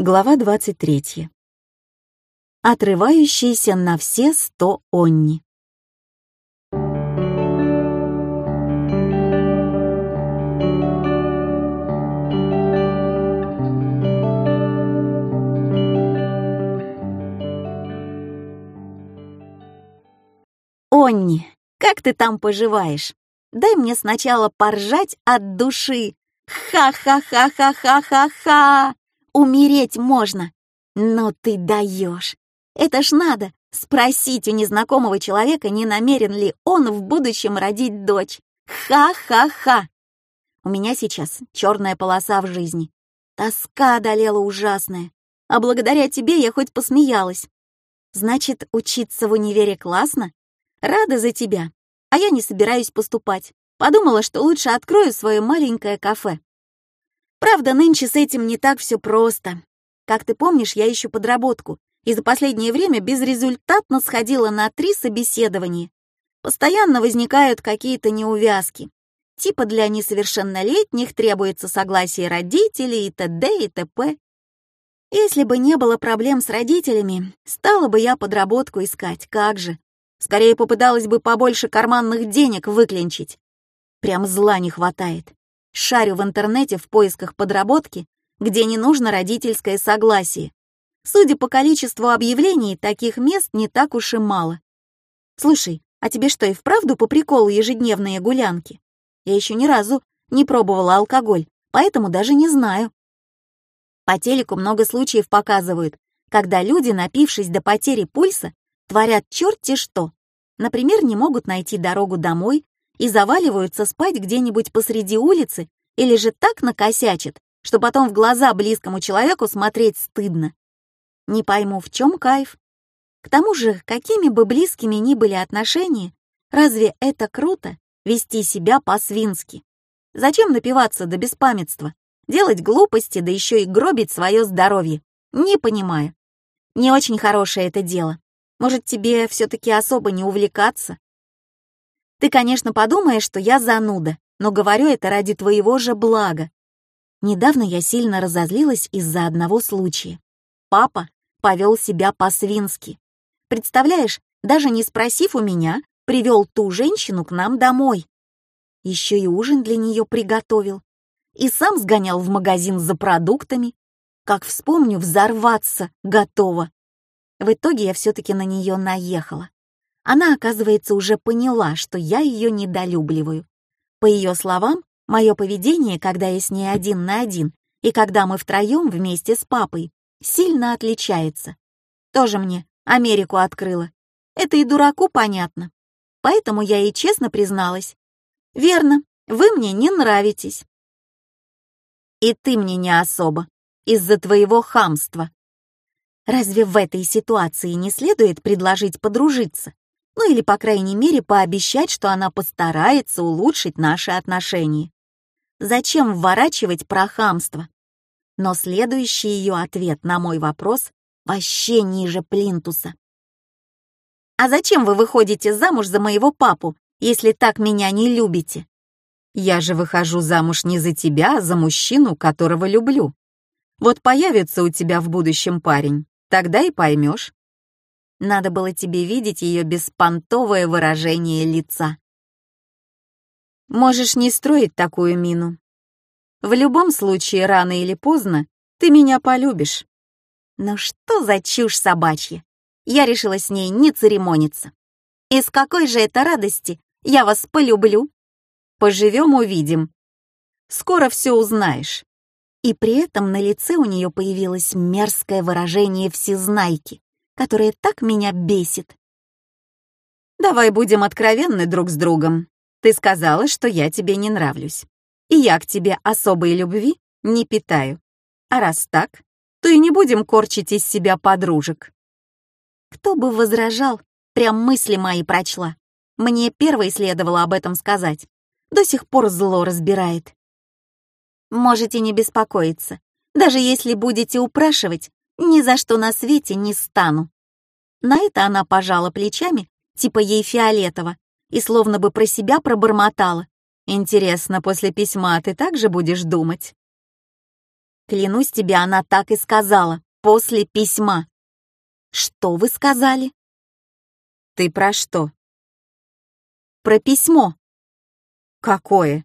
Глава 23. Отрывающиеся на все сто онни. «Онни, как ты там поживаешь? Дай мне сначала поржать от души. Ха-ха-ха-ха-ха-ха-ха! Умереть можно! Но ты даешь! Это ж надо спросить у незнакомого человека, не намерен ли он в будущем родить дочь. Ха-ха-ха! У меня сейчас черная полоса в жизни. Тоска одолела ужасная. А благодаря тебе я хоть посмеялась. Значит, учиться в универе классно? Рада за тебя. А я не собираюсь поступать. Подумала, что лучше открою свое маленькое кафе. Правда, нынче с этим не так все просто. Как ты помнишь, я ищу подработку, и за последнее время безрезультатно сходила на три собеседования. Постоянно возникают какие-то неувязки. Типа для несовершеннолетних требуется согласие родителей и т.д. и т.п. Если бы не было проблем с родителями, стала бы я подработку искать, как же. Скорее попыталась бы побольше карманных денег выклинчить. Прям зла не хватает. Шарю в интернете в поисках подработки, где не нужно родительское согласие. Судя по количеству объявлений, таких мест не так уж и мало. Слушай, а тебе что, и вправду по приколу ежедневные гулянки? Я еще ни разу не пробовала алкоголь, поэтому даже не знаю. По телеку много случаев показывают, когда люди, напившись до потери пульса, творят черти что. Например, не могут найти дорогу домой и заваливаются спать где-нибудь посреди улицы или же так накосячат, что потом в глаза близкому человеку смотреть стыдно. Не пойму, в чем кайф. К тому же, какими бы близкими ни были отношения, разве это круто вести себя по-свински? Зачем напиваться до беспамятства, делать глупости, да еще и гробить свое здоровье? Не понимаю. Не очень хорошее это дело. Может, тебе все-таки особо не увлекаться? Ты, конечно, подумаешь, что я зануда, но говорю это ради твоего же блага. Недавно я сильно разозлилась из-за одного случая. Папа повел себя по-свински. Представляешь, даже не спросив у меня, привел ту женщину к нам домой. Еще и ужин для нее приготовил. И сам сгонял в магазин за продуктами. Как вспомню, взорваться готова. В итоге я все-таки на нее наехала. Она, оказывается, уже поняла, что я ее недолюбливаю. По ее словам, мое поведение, когда я с ней один на один, и когда мы втроем вместе с папой, сильно отличается. Тоже мне Америку открыла. Это и дураку понятно. Поэтому я ей честно призналась. «Верно, вы мне не нравитесь». «И ты мне не особо, из-за твоего хамства». Разве в этой ситуации не следует предложить подружиться? Ну или, по крайней мере, пообещать, что она постарается улучшить наши отношения. Зачем вворачивать про хамство? Но следующий ее ответ на мой вопрос вообще ниже плинтуса. «А зачем вы выходите замуж за моего папу, если так меня не любите?» «Я же выхожу замуж не за тебя, а за мужчину, которого люблю. Вот появится у тебя в будущем парень, тогда и поймешь. Надо было тебе видеть ее беспонтовое выражение лица. Можешь не строить такую мину. В любом случае, рано или поздно, ты меня полюбишь. Ну что за чушь собачья? Я решила с ней не церемониться. Из какой же это радости я вас полюблю? Поживем, увидим. Скоро все узнаешь. И при этом на лице у нее появилось мерзкое выражение всезнайки которая так меня бесит. Давай будем откровенны друг с другом. Ты сказала, что я тебе не нравлюсь. И я к тебе особой любви не питаю. А раз так, то и не будем корчить из себя подружек. Кто бы возражал, прям мысли мои прочла. Мне первой следовало об этом сказать. До сих пор зло разбирает. Можете не беспокоиться. Даже если будете упрашивать, ни за что на свете не стану. На это она пожала плечами, типа ей фиолетово, и словно бы про себя пробормотала. «Интересно, после письма ты также будешь думать?» Клянусь тебе, она так и сказала, после письма. Что вы сказали? Ты про что? Про письмо. Какое?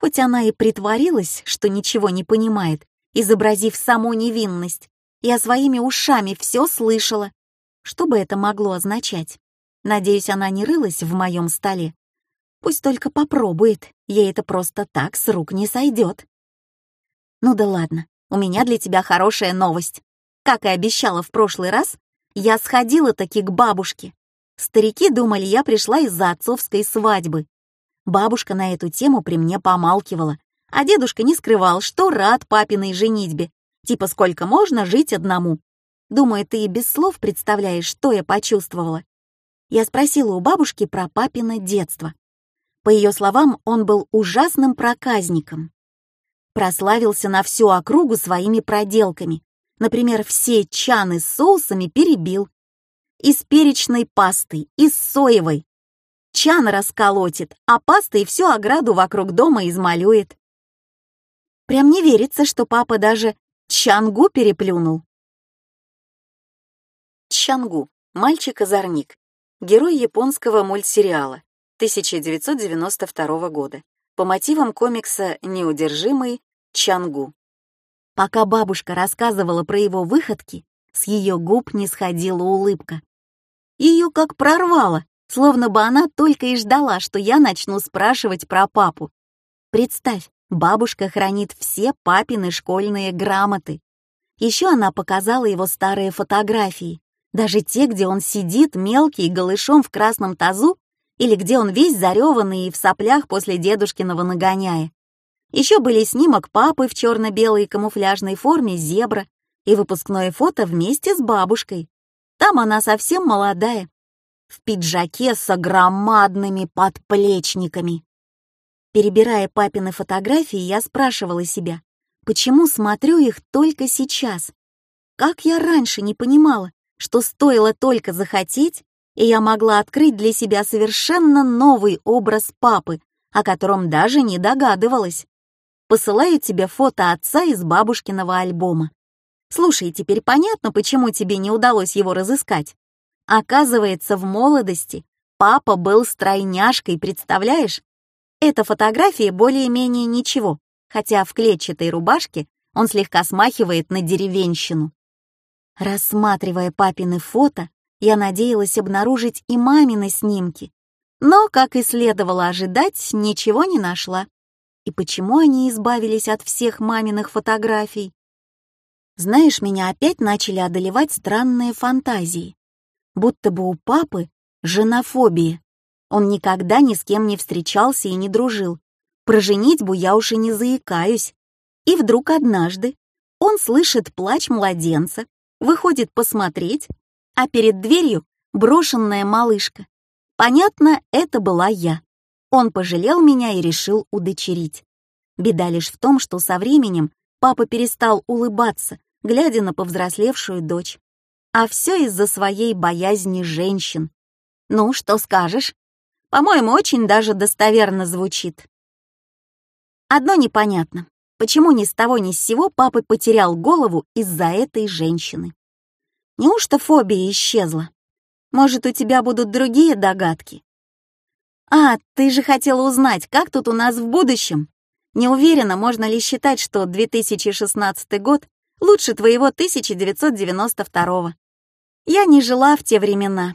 Хоть она и притворилась, что ничего не понимает, изобразив саму невинность, я своими ушами все слышала. Что бы это могло означать? Надеюсь, она не рылась в моем столе. Пусть только попробует, ей это просто так с рук не сойдет. Ну да ладно, у меня для тебя хорошая новость. Как и обещала в прошлый раз, я сходила таки к бабушке. Старики думали, я пришла из-за отцовской свадьбы. Бабушка на эту тему при мне помалкивала, а дедушка не скрывал, что рад папиной женитьбе, Типа сколько можно жить одному? Думаю, ты и без слов представляешь, что я почувствовала. Я спросила у бабушки про папино детство. По ее словам, он был ужасным проказником. Прославился на всю округу своими проделками. Например, все чаны с соусами перебил. И с перечной пастой, и с соевой. Чан расколотит, а пастой всю ограду вокруг дома измалюет. Прям не верится, что папа даже Чангу переплюнул. Чангу — мальчик-озорник, герой японского мультсериала 1992 года по мотивам комикса «Неудержимый Чангу». Пока бабушка рассказывала про его выходки, с ее губ не сходила улыбка. Ее как прорвало, словно бы она только и ждала, что я начну спрашивать про папу. Представь, Бабушка хранит все папины школьные грамоты. Еще она показала его старые фотографии, даже те, где он сидит мелкий голышом в красном тазу или где он весь зареванный и в соплях после дедушкиного нагоняя. Еще были снимок папы в черно-белой камуфляжной форме зебра и выпускное фото вместе с бабушкой. Там она совсем молодая, в пиджаке с огромадными подплечниками. Перебирая папины фотографии, я спрашивала себя, почему смотрю их только сейчас? Как я раньше не понимала, что стоило только захотеть, и я могла открыть для себя совершенно новый образ папы, о котором даже не догадывалась. Посылаю тебе фото отца из бабушкиного альбома. Слушай, теперь понятно, почему тебе не удалось его разыскать. Оказывается, в молодости папа был стройняшкой, представляешь? Эта фотография более-менее ничего, хотя в клетчатой рубашке он слегка смахивает на деревенщину. Рассматривая папины фото, я надеялась обнаружить и мамины снимки, но, как и следовало ожидать, ничего не нашла. И почему они избавились от всех маминых фотографий? Знаешь, меня опять начали одолевать странные фантазии. Будто бы у папы женофобия. Он никогда ни с кем не встречался и не дружил. Про женитьбу я уж и не заикаюсь. И вдруг однажды он слышит плач младенца, выходит посмотреть, а перед дверью брошенная малышка. Понятно, это была я. Он пожалел меня и решил удочерить. Беда лишь в том, что со временем папа перестал улыбаться, глядя на повзрослевшую дочь. А все из-за своей боязни женщин. Ну, что скажешь? По-моему, очень даже достоверно звучит. Одно непонятно. Почему ни с того ни с сего папа потерял голову из-за этой женщины? Неужто фобия исчезла? Может, у тебя будут другие догадки? А, ты же хотела узнать, как тут у нас в будущем? Не уверена, можно ли считать, что 2016 год лучше твоего 1992 Я не жила в те времена.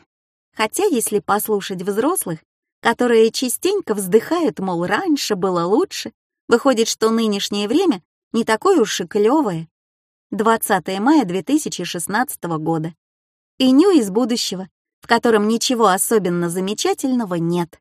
Хотя, если послушать взрослых, которые частенько вздыхают, мол, раньше было лучше. Выходит, что нынешнее время не такое уж и клёвое. 20 мая 2016 года. И ню из будущего, в котором ничего особенно замечательного нет.